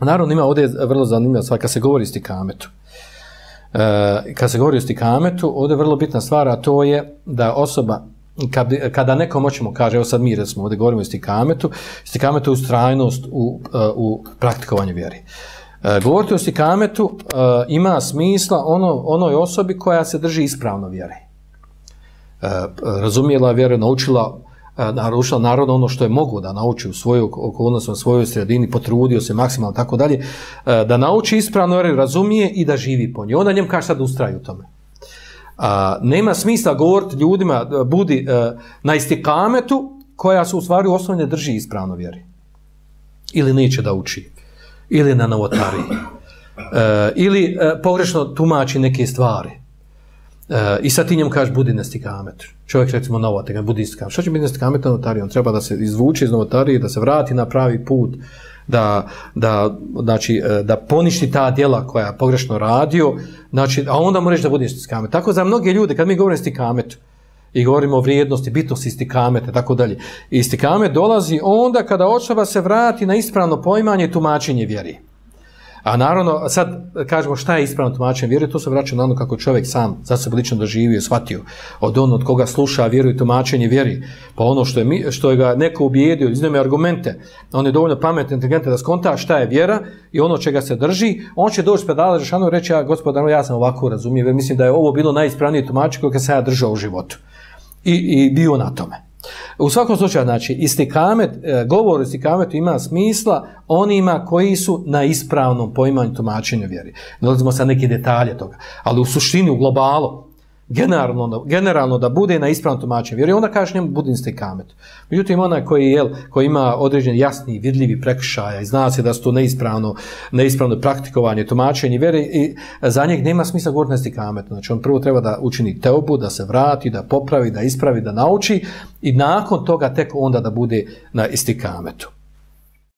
Naravno, ima ovdje vrlo zanimljivo stvar kad se govori o stikametu. E, kad se govori o stikametu, ovdje je vrlo bitna stvar, a to je da osoba, kad, kada nekom hoćemo kaže, evo sad mi recimo ovdje govorimo o stikametu, stikametu je ustrajnost u, e, u praktikovanju vjeri. E, govoriti o stikametu e, ima smisla ono, onoj osobi koja se drži ispravno vjeri. E, razumijela vjeru, naučila narušila narodno ono što je mogu da nauči u svojoj okolnosti, u svojoj sredini, potrudio se maksimalno tako dalje, da nauči ispravno, razumije i da živi po njoj. Onda njem kaže sad ustraju u tome. A, nema smisla govoriti ljudima budi a, na istikametu koja su u stvari osnovi ne drži ispravno vjeri. Ili neće da uči. Ili na novotariji. E, ili e, pogrešno tumači neke stvari. E, I sad ti njemu kažeš budi na stikametu čovjek recimo novotar, budi istikamet. Što će biti istikamet novotari? On treba da se izvuče iz novotarije, da se vrati na pravi put, da, da, znači, e, da poništi ta djela koja je pogrešno radio, znači, a onda mu reći da budi istikamet. Tako za mnoge ljude, kad mi govorimo istikametu, i govorimo o vrijednosti, bitnosti istikamete, tako dalje. Istikamet dolazi onda kada osoba se vrati na ispravno poimanje i tumačenje vjeri. A naravno, sad kažemo šta je ispravno tumačenje. Vjere, to se vraća na ono kako čovjek sam za sebe lično doživio, shvatio. Od ono od koga sluša vjeru i tumačenje vjeri, pa ono što je, što je ga neko ubijedio, iznome argumente, on je dovoljno pametan, inteligentan da skonta šta je vjera i ono čega se drži, on će doći pedala Žešanu i reći, ja, gospodar, ja sam ovako razumio, jer mislim da je ovo bilo najispravnije tumačenje koje sam ja držao u životu. I, i bio na tome. U svakom slučaju, znači, istikamet, e, govor istikametu ima smisla onima koji su na ispravnom poimanju tumačenja vjeri. Ne ulazimo sa neke detalje toga, ali u suštini, u globalu, generalno, generalno da bude na ispravnom tumačenju vjeri, onda kaže njemu budi istikamet. Međutim, onaj koji, jel, koji ima određen jasni, vidljivi prekršaja i zna se da su to neispravno, neispravno praktikovanje, tumačenje vjere, i za njeg nema smisla govoriti istikametu. Znači, on prvo treba da učini teobu, da se vrati, da popravi, da ispravi, da nauči i nakon toga tek onda da bude na istikametu.